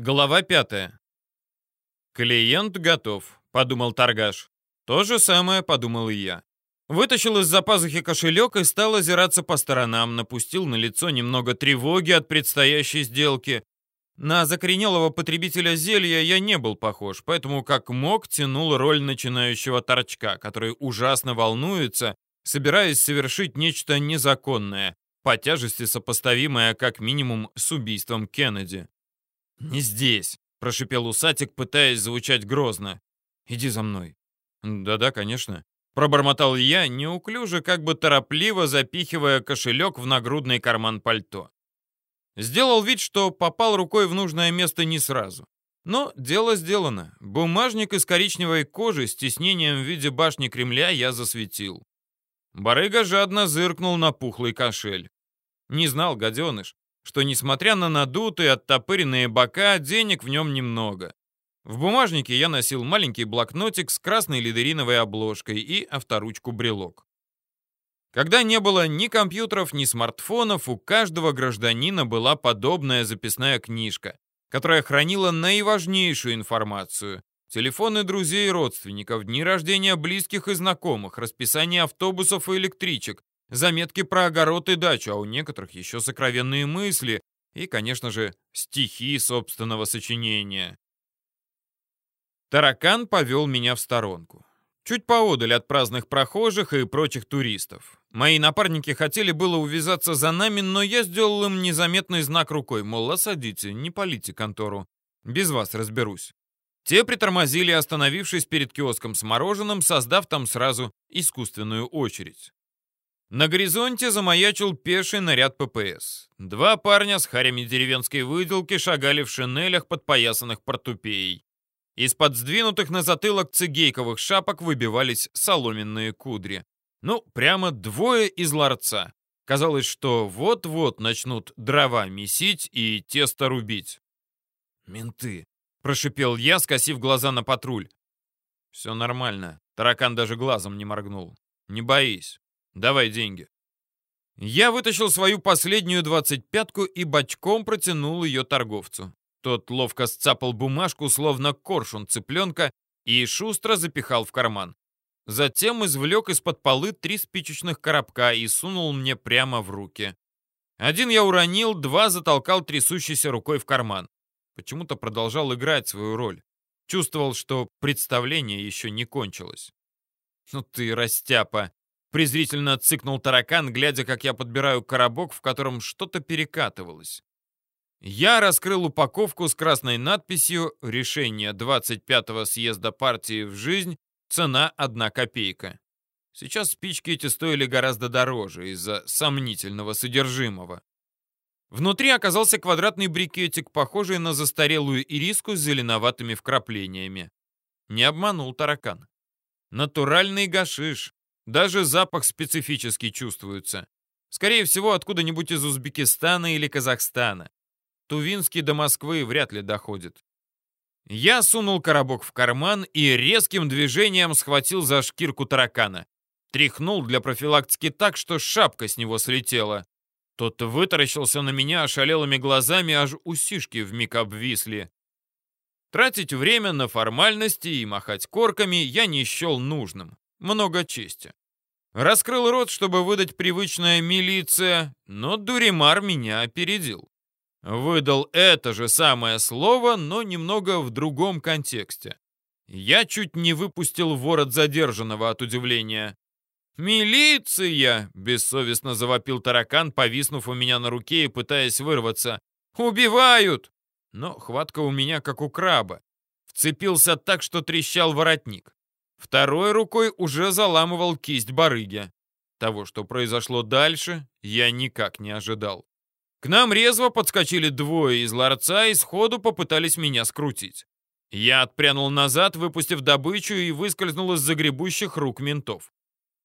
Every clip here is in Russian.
Глава пятая. «Клиент готов», — подумал торгаш. То же самое подумал и я. Вытащил из-за пазухи кошелек и стал озираться по сторонам, напустил на лицо немного тревоги от предстоящей сделки. На закоренелого потребителя зелья я не был похож, поэтому как мог тянул роль начинающего торчка, который ужасно волнуется, собираясь совершить нечто незаконное, по тяжести сопоставимое как минимум с убийством Кеннеди. «Не здесь», — прошипел усатик, пытаясь звучать грозно. «Иди за мной». «Да-да, конечно». Пробормотал я, неуклюже, как бы торопливо запихивая кошелек в нагрудный карман пальто. Сделал вид, что попал рукой в нужное место не сразу. Но дело сделано. Бумажник из коричневой кожи с тиснением в виде башни Кремля я засветил. Барыга жадно зыркнул на пухлый кошель. Не знал, гаденыш, что, несмотря на надутые, оттопыренные бока, денег в нем немного. В бумажнике я носил маленький блокнотик с красной лидериновой обложкой и авторучку-брелок. Когда не было ни компьютеров, ни смартфонов, у каждого гражданина была подобная записная книжка, которая хранила наиважнейшую информацию. Телефоны друзей и родственников, дни рождения близких и знакомых, расписание автобусов и электричек, заметки про огород и дачу, а у некоторых еще сокровенные мысли и, конечно же, стихи собственного сочинения. Таракан повел меня в сторонку. Чуть поодаль от праздных прохожих и прочих туристов. Мои напарники хотели было увязаться за нами, но я сделал им незаметный знак рукой, мол, осадите, не полите контору. Без вас разберусь. Те притормозили, остановившись перед киоском с мороженым, создав там сразу искусственную очередь. На горизонте замаячил пеший наряд ППС. Два парня с харями деревенской выделки шагали в шинелях, подпоясанных портупеей. Из-под сдвинутых на затылок цигейковых шапок выбивались соломенные кудри. Ну, прямо двое из ларца. Казалось, что вот-вот начнут дрова месить и тесто рубить. «Менты!» — прошипел я, скосив глаза на патруль. «Все нормально». Таракан даже глазом не моргнул. «Не боись. Давай деньги. Я вытащил свою последнюю двадцать-пятку и бочком протянул ее торговцу. Тот ловко сцапал бумажку, словно коршун цыпленка, и шустро запихал в карман. Затем извлек из-под полы три спичечных коробка и сунул мне прямо в руки. Один я уронил, два затолкал трясущейся рукой в карман. Почему-то продолжал играть свою роль. Чувствовал, что представление еще не кончилось. «Ну ты, растяпа!» Презрительно цыкнул таракан, глядя, как я подбираю коробок, в котором что-то перекатывалось. Я раскрыл упаковку с красной надписью «Решение 25-го съезда партии в жизнь. Цена одна копейка». Сейчас спички эти стоили гораздо дороже из-за сомнительного содержимого. Внутри оказался квадратный брикетик, похожий на застарелую ириску с зеленоватыми вкраплениями. Не обманул таракан. Натуральный гашиш, даже запах специфический чувствуется. Скорее всего, откуда-нибудь из Узбекистана или Казахстана. Тувинский до Москвы вряд ли доходит. Я сунул коробок в карман и резким движением схватил за шкирку таракана. Тряхнул для профилактики так, что шапка с него слетела. Тот вытаращился на меня ошалелыми глазами, аж усишки вмиг обвисли. Тратить время на формальности и махать корками я не счел нужным. Много чести. Раскрыл рот, чтобы выдать привычная милиция, но Дуримар меня опередил. Выдал это же самое слово, но немного в другом контексте. Я чуть не выпустил ворот задержанного от удивления. «Милиция!» — бессовестно завопил таракан, повиснув у меня на руке и пытаясь вырваться. «Убивают!» Но хватка у меня как у краба. Вцепился так, что трещал воротник. Второй рукой уже заламывал кисть барыги. Того, что произошло дальше, я никак не ожидал. К нам резво подскочили двое из ларца и сходу попытались меня скрутить. Я отпрянул назад, выпустив добычу и выскользнул из загребущих рук ментов.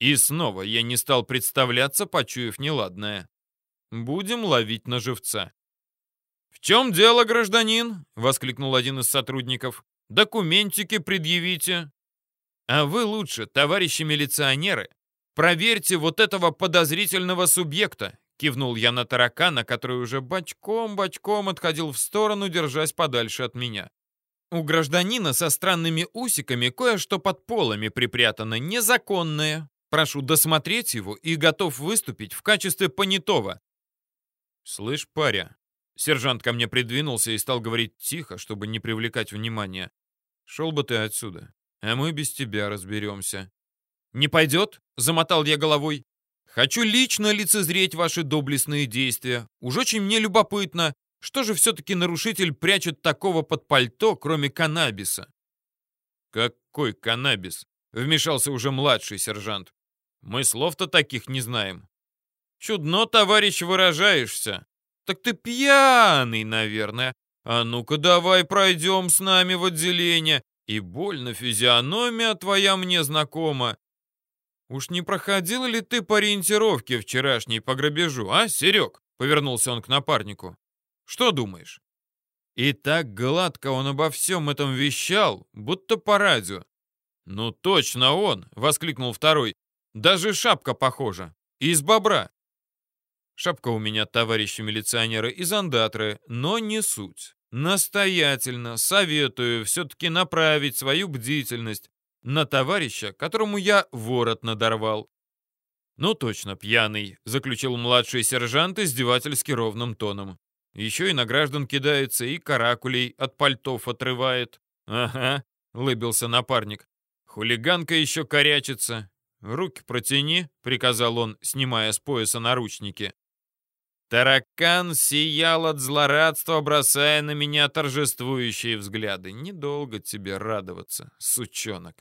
И снова я не стал представляться, почуяв неладное. Будем ловить на живца. «В чем дело, гражданин?» — воскликнул один из сотрудников. «Документики предъявите». А вы лучше, товарищи милиционеры, проверьте вот этого подозрительного субъекта, Кивнул я на таракана, который уже бочком-бочком отходил в сторону, держась подальше от меня. У гражданина со странными усиками кое-что под полами припрятано, незаконное. Прошу досмотреть его и готов выступить в качестве понятого. Слышь, паря. Сержант ко мне придвинулся и стал говорить тихо, чтобы не привлекать внимания. Шел бы ты отсюда, а мы без тебя разберемся. Не пойдет? Замотал я головой. Хочу лично лицезреть ваши доблестные действия. Уж очень мне любопытно, что же все-таки нарушитель прячет такого под пальто, кроме каннабиса? Какой каннабис? Вмешался уже младший сержант. Мы слов-то таких не знаем. Чудно, товарищ, выражаешься. Так ты пьяный, наверное. А ну-ка давай пройдем с нами в отделение. И больно физиономия твоя мне знакома. «Уж не проходил ли ты по ориентировке вчерашней по грабежу, а, Серег?» — повернулся он к напарнику. «Что думаешь?» И так гладко он обо всем этом вещал, будто по радио. «Ну точно он!» — воскликнул второй. «Даже шапка похожа. Из бобра». Шапка у меня, товарищи милиционеры, из андатры, но не суть. Настоятельно советую все-таки направить свою бдительность на товарища, которому я ворот надорвал. «Ну точно, пьяный», — заключил младший сержант издевательски ровным тоном. «Еще и на граждан кидается, и каракулей от пальтов отрывает». «Ага», — лыбился напарник. «Хулиганка еще корячится. Руки протяни», — приказал он, снимая с пояса наручники. Таракан сиял от злорадства, бросая на меня торжествующие взгляды. Недолго тебе радоваться, сучонок.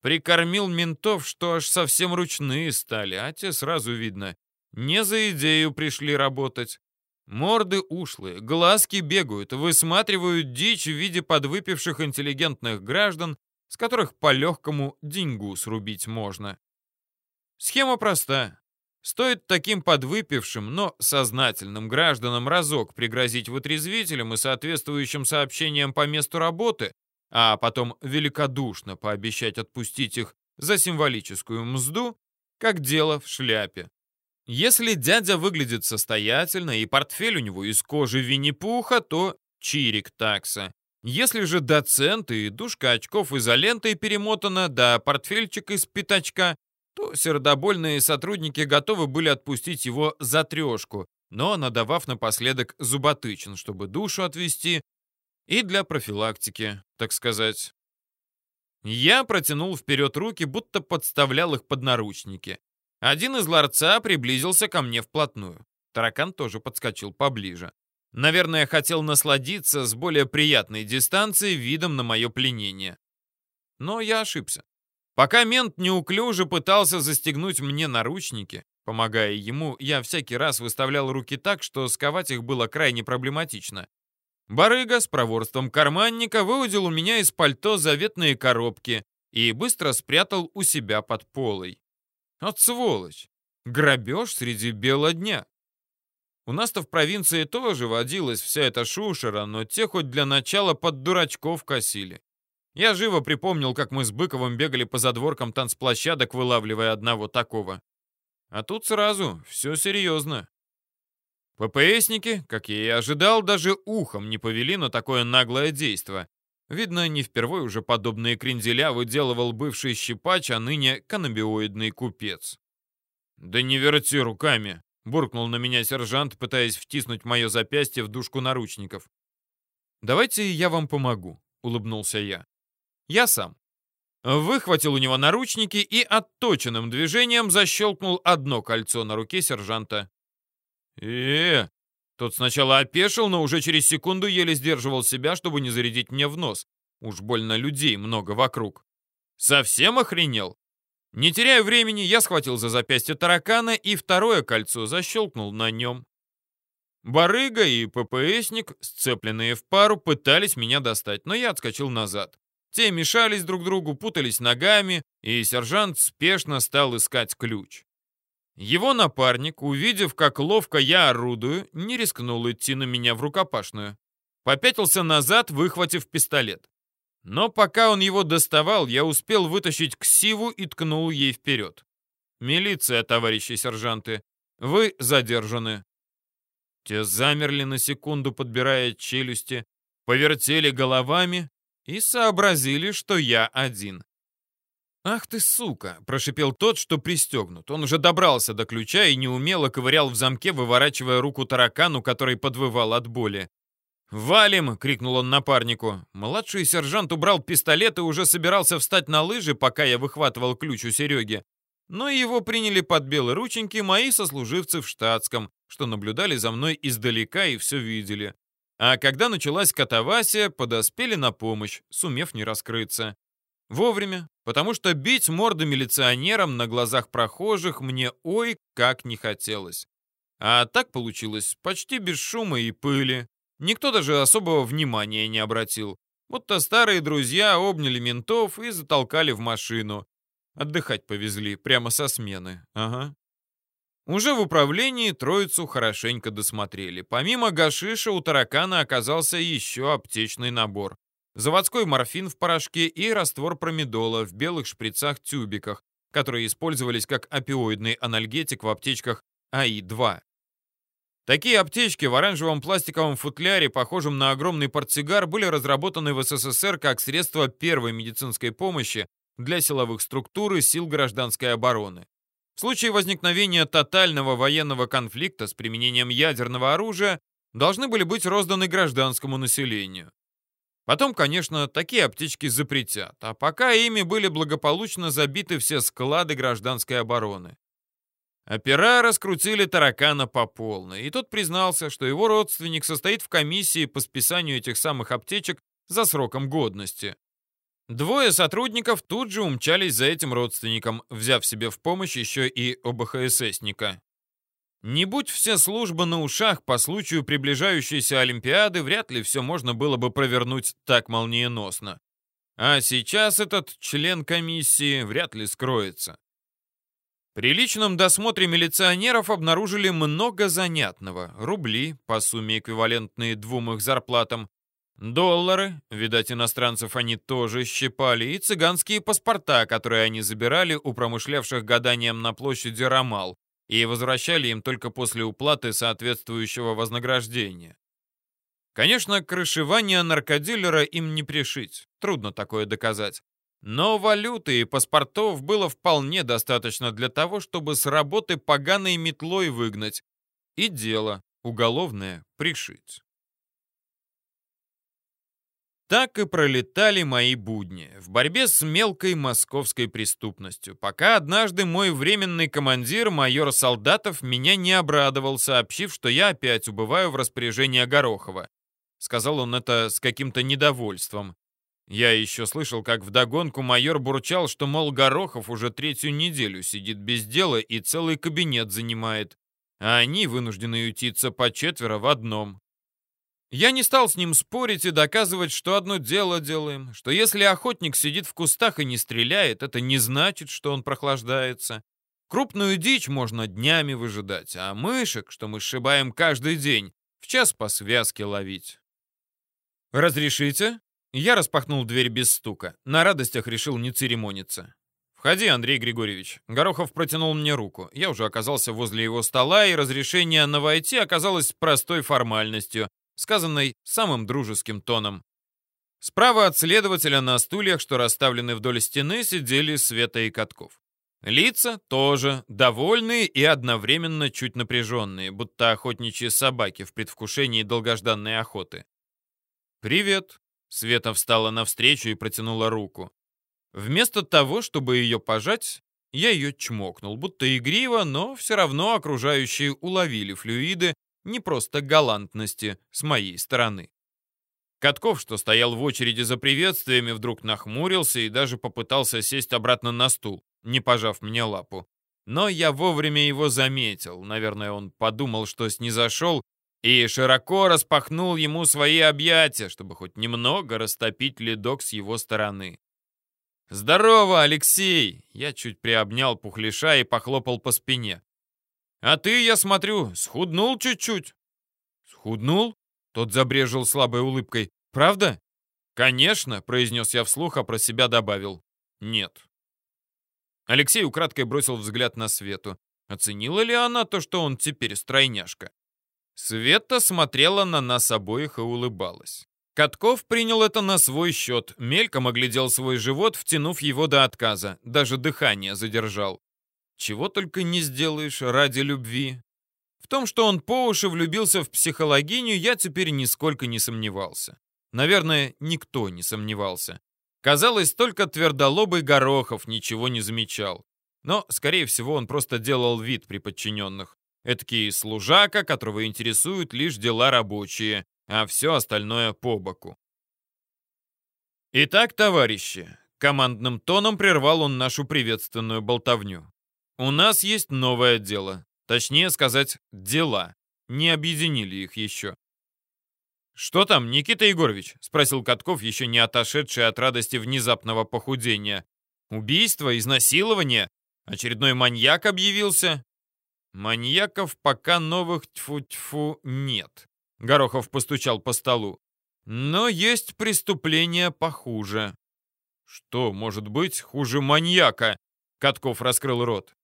Прикормил ментов, что аж совсем ручные стали, а те сразу видно. Не за идею пришли работать. Морды ушлые, глазки бегают, высматривают дичь в виде подвыпивших интеллигентных граждан, с которых по-легкому деньгу срубить можно. Схема проста. Стоит таким подвыпившим, но сознательным гражданам разок пригрозить вытрезвителем и соответствующим сообщением по месту работы, а потом великодушно пообещать отпустить их за символическую мзду, как дело в шляпе. Если дядя выглядит состоятельно и портфель у него из кожи Винни-Пуха, то чирик такса. Если же доцент и душка очков изолентой перемотана, да портфельчик из пятачка, то сердобольные сотрудники готовы были отпустить его за трешку, но надавав напоследок зуботычин, чтобы душу отвести и для профилактики, так сказать. Я протянул вперед руки, будто подставлял их под наручники. Один из ларца приблизился ко мне вплотную. Таракан тоже подскочил поближе. Наверное, хотел насладиться с более приятной дистанции видом на мое пленение. Но я ошибся. Пока мент неуклюже пытался застегнуть мне наручники, помогая ему, я всякий раз выставлял руки так, что сковать их было крайне проблематично. Барыга с проворством карманника выудил у меня из пальто заветные коробки и быстро спрятал у себя под полой. От сволочь! Грабеж среди бела дня. У нас-то в провинции тоже водилась вся эта шушера, но те хоть для начала под дурачков косили. Я живо припомнил, как мы с Быковым бегали по задворкам танцплощадок, вылавливая одного такого. А тут сразу все серьезно. ППСники, как я и ожидал, даже ухом не повели на такое наглое действо. Видно, не впервые уже подобные кренделя выделывал бывший щипач, а ныне каннабиоидный купец. «Да не верти руками!» — буркнул на меня сержант, пытаясь втиснуть мое запястье в дужку наручников. «Давайте я вам помогу», — улыбнулся я. «Я сам». Выхватил у него наручники и отточенным движением защелкнул одно кольцо на руке сержанта э Тот сначала опешил, но уже через секунду еле сдерживал себя, чтобы не зарядить мне в нос. Уж больно людей много вокруг. Совсем охренел? Не теряя времени, я схватил за запястье таракана и второе кольцо защелкнул на нем. Барыга и ППСник, сцепленные в пару, пытались меня достать, но я отскочил назад. Те мешались друг другу, путались ногами, и сержант спешно стал искать ключ. Его напарник, увидев, как ловко я орудую, не рискнул идти на меня в рукопашную. Попятился назад, выхватив пистолет. Но пока он его доставал, я успел вытащить ксиву и ткнул ей вперед. «Милиция, товарищи сержанты. Вы задержаны». Те замерли на секунду, подбирая челюсти, повертели головами и сообразили, что я один. «Ах ты, сука!» — прошипел тот, что пристегнут. Он уже добрался до ключа и неумело ковырял в замке, выворачивая руку таракану, который подвывал от боли. «Валим!» — крикнул он напарнику. Младший сержант убрал пистолет и уже собирался встать на лыжи, пока я выхватывал ключ у Сереги. Но его приняли под белые рученьки мои сослуживцы в штатском, что наблюдали за мной издалека и все видели. А когда началась катавасия, подоспели на помощь, сумев не раскрыться. Вовремя, потому что бить морды милиционерам на глазах прохожих мне ой как не хотелось. А так получилось почти без шума и пыли. Никто даже особого внимания не обратил. Будто старые друзья обняли ментов и затолкали в машину. Отдыхать повезли, прямо со смены. Ага. Уже в управлении троицу хорошенько досмотрели. Помимо гашиша у таракана оказался еще аптечный набор. Заводской морфин в порошке и раствор промедола в белых шприцах-тюбиках, которые использовались как опиоидный анальгетик в аптечках АИ-2. Такие аптечки в оранжевом пластиковом футляре, похожем на огромный портсигар, были разработаны в СССР как средство первой медицинской помощи для силовых структур и сил гражданской обороны. В случае возникновения тотального военного конфликта с применением ядерного оружия должны были быть розданы гражданскому населению. Потом, конечно, такие аптечки запретят, а пока ими были благополучно забиты все склады гражданской обороны. Опера раскрутили таракана по полной, и тот признался, что его родственник состоит в комиссии по списанию этих самых аптечек за сроком годности. Двое сотрудников тут же умчались за этим родственником, взяв себе в помощь еще и ОБХССника. Не будь все службы на ушах по случаю приближающейся Олимпиады, вряд ли все можно было бы провернуть так молниеносно. А сейчас этот член комиссии вряд ли скроется. При личном досмотре милиционеров обнаружили много занятного. Рубли, по сумме эквивалентные двум их зарплатам, доллары, видать, иностранцев они тоже щипали, и цыганские паспорта, которые они забирали у промышлявших гаданием на площади Рамал и возвращали им только после уплаты соответствующего вознаграждения. Конечно, крышевание наркодилера им не пришить, трудно такое доказать. Но валюты и паспортов было вполне достаточно для того, чтобы с работы поганой метлой выгнать и дело уголовное пришить. Так и пролетали мои будни в борьбе с мелкой московской преступностью, пока однажды мой временный командир, майор Солдатов, меня не обрадовал, сообщив, что я опять убываю в распоряжение Горохова. Сказал он это с каким-то недовольством. Я еще слышал, как вдогонку майор бурчал, что, мол, Горохов уже третью неделю сидит без дела и целый кабинет занимает, а они вынуждены ютиться по четверо в одном. Я не стал с ним спорить и доказывать, что одно дело делаем, что если охотник сидит в кустах и не стреляет, это не значит, что он прохлаждается. Крупную дичь можно днями выжидать, а мышек, что мы сшибаем каждый день, в час по связке ловить. «Разрешите?» Я распахнул дверь без стука. На радостях решил не церемониться. «Входи, Андрей Григорьевич». Горохов протянул мне руку. Я уже оказался возле его стола, и разрешение на войти оказалось простой формальностью, сказанной самым дружеским тоном. Справа от следователя на стульях, что расставлены вдоль стены, сидели Света и Катков. Лица тоже довольные и одновременно чуть напряженные, будто охотничьи собаки в предвкушении долгожданной охоты. «Привет», Света встала навстречу и протянула руку. Вместо того, чтобы ее пожать, я ее чмокнул, будто игриво, но все равно окружающие уловили флюиды не просто галантности с моей стороны. Катков, что стоял в очереди за приветствиями, вдруг нахмурился и даже попытался сесть обратно на стул, не пожав мне лапу. Но я вовремя его заметил. Наверное, он подумал, что снизошел и широко распахнул ему свои объятия, чтобы хоть немного растопить ледок с его стороны. «Здорово, Алексей!» Я чуть приобнял пухлиша и похлопал по спине. «А ты, я смотрю, схуднул чуть-чуть». «Схуднул?» Тот забрежил слабой улыбкой. «Правда?» «Конечно», — произнес я вслух, а про себя добавил. «Нет». Алексей украдкой бросил взгляд на Свету. Оценила ли она то, что он теперь стройняшка? Света смотрела на нас обоих и улыбалась. Катков принял это на свой счет, мельком оглядел свой живот, втянув его до отказа, даже дыхание задержал. Чего только не сделаешь ради любви. В том, что он по уши влюбился в психологиню, я теперь нисколько не сомневался. Наверное, никто не сомневался. Казалось, только твердолобый Горохов ничего не замечал. Но, скорее всего, он просто делал вид при подчиненных. Эдакий служака, которого интересуют лишь дела рабочие, а все остальное по боку. «Итак, товарищи», — командным тоном прервал он нашу приветственную болтовню. «У нас есть новое дело. Точнее сказать, дела. Не объединили их еще». «Что там, Никита Егорович?» — спросил Катков, еще не отошедший от радости внезапного похудения. «Убийство? Изнасилование? Очередной маньяк объявился?» «Маньяков пока новых тьфу-тьфу нет. Горохов постучал по столу. Но есть преступление похуже. Что может быть хуже маньяка? Катков раскрыл рот.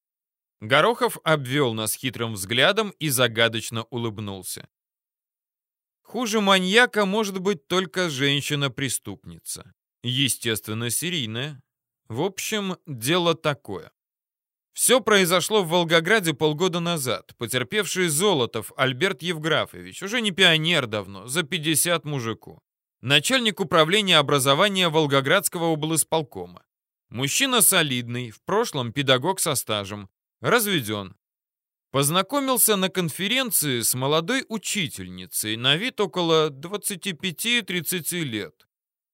Горохов обвел нас хитрым взглядом и загадочно улыбнулся. Хуже маньяка может быть только женщина-преступница. Естественно, серийная. В общем, дело такое. Все произошло в Волгограде полгода назад. Потерпевший Золотов Альберт Евграфович, уже не пионер давно, за 50 мужику. Начальник управления образования Волгоградского облсполкома. Мужчина солидный, в прошлом педагог со стажем. Разведен. Познакомился на конференции с молодой учительницей, на вид около 25-30 лет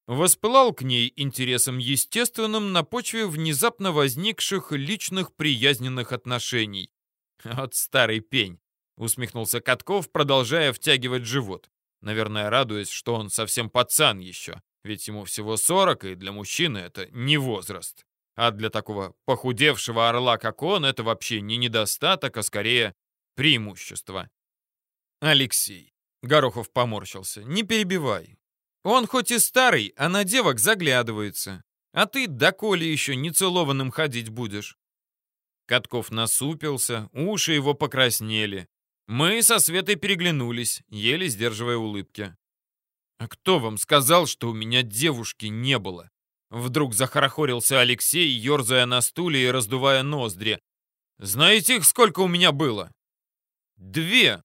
воспылал к ней интересом естественным на почве внезапно возникших личных приязненных отношений. «От старый пень», — усмехнулся Катков, продолжая втягивать живот. Наверное, радуясь, что он совсем пацан еще, ведь ему всего 40, и для мужчины это не возраст. А для такого похудевшего орла, как он, это вообще не недостаток, а скорее преимущество. «Алексей», — Горохов поморщился, — «не перебивай. Он хоть и старый, а на девок заглядывается. А ты доколе еще нецелованным ходить будешь?» Катков насупился, уши его покраснели. Мы со Светой переглянулись, еле сдерживая улыбки. «А кто вам сказал, что у меня девушки не было?» Вдруг захорохорился Алексей, ерзая на стуле и раздувая ноздри. «Знаете их, сколько у меня было?» «Две!»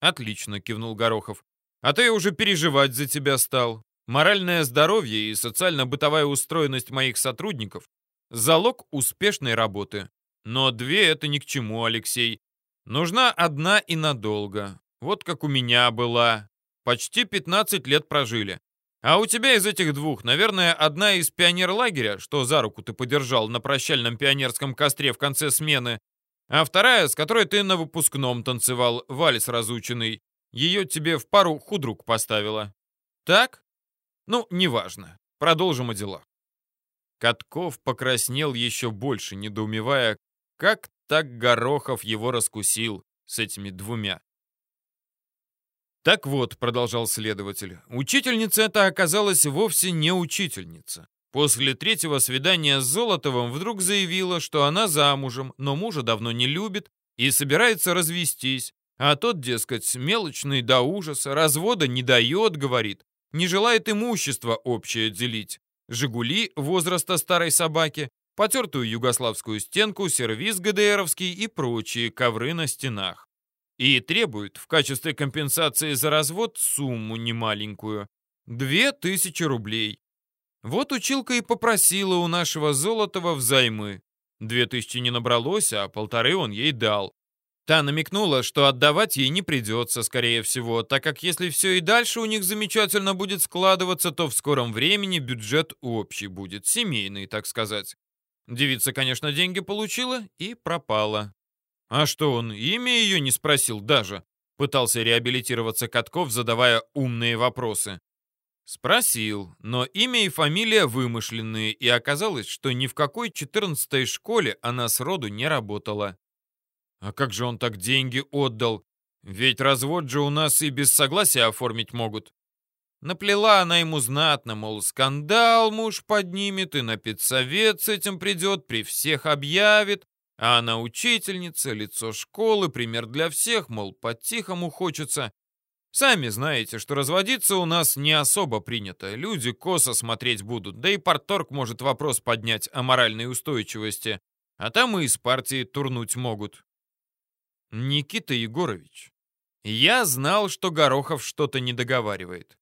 «Отлично», — кивнул Горохов. А то я уже переживать за тебя стал. Моральное здоровье и социально-бытовая устроенность моих сотрудников – залог успешной работы. Но две – это ни к чему, Алексей. Нужна одна и надолго. Вот как у меня была. Почти 15 лет прожили. А у тебя из этих двух, наверное, одна из пионерлагеря, что за руку ты подержал на прощальном пионерском костре в конце смены, а вторая, с которой ты на выпускном танцевал, вальс разученный. Ее тебе в пару худрук поставила. Так? Ну, неважно. Продолжим о делах. Катков покраснел еще больше, недоумевая, как так Горохов его раскусил с этими двумя. Так вот, продолжал следователь, учительница эта оказалась вовсе не учительница. После третьего свидания с Золотовым вдруг заявила, что она замужем, но мужа давно не любит и собирается развестись, а тот, дескать, мелочный до ужаса, развода не дает, говорит, не желает имущество общее делить. «Жигули» возраста старой собаки, потертую югославскую стенку, сервиз ГДРовский и прочие ковры на стенах. И требует в качестве компенсации за развод сумму немаленькую – две тысячи рублей. Вот училка и попросила у нашего Золотова взаймы. Две тысячи не набралось, а полторы он ей дал. Та намекнула, что отдавать ей не придется, скорее всего, так как если все и дальше у них замечательно будет складываться, то в скором времени бюджет общий будет, семейный, так сказать. Девица, конечно, деньги получила и пропала. А что он, имя ее не спросил даже? Пытался реабилитироваться Катков, задавая умные вопросы. Спросил, но имя и фамилия вымышленные, и оказалось, что ни в какой четырнадцатой школе она сроду не работала. А как же он так деньги отдал? Ведь развод же у нас и без согласия оформить могут. Наплела она ему знатно, мол, скандал муж поднимет и на педсовет с этим придет, при всех объявит, А она учительница, лицо школы, пример для всех, мол, по-тихому хочется. Сами знаете, что разводиться у нас не особо принято. Люди косо смотреть будут, да и порторг может вопрос поднять о моральной устойчивости. А там и из партии турнуть могут. Никита Егорович, я знал, что Горохов что-то не договаривает.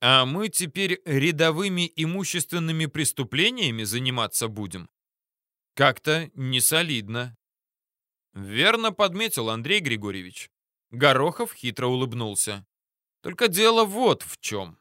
А мы теперь рядовыми имущественными преступлениями заниматься будем? Как-то не солидно. Верно подметил Андрей Григорьевич. Горохов хитро улыбнулся. Только дело вот в чем.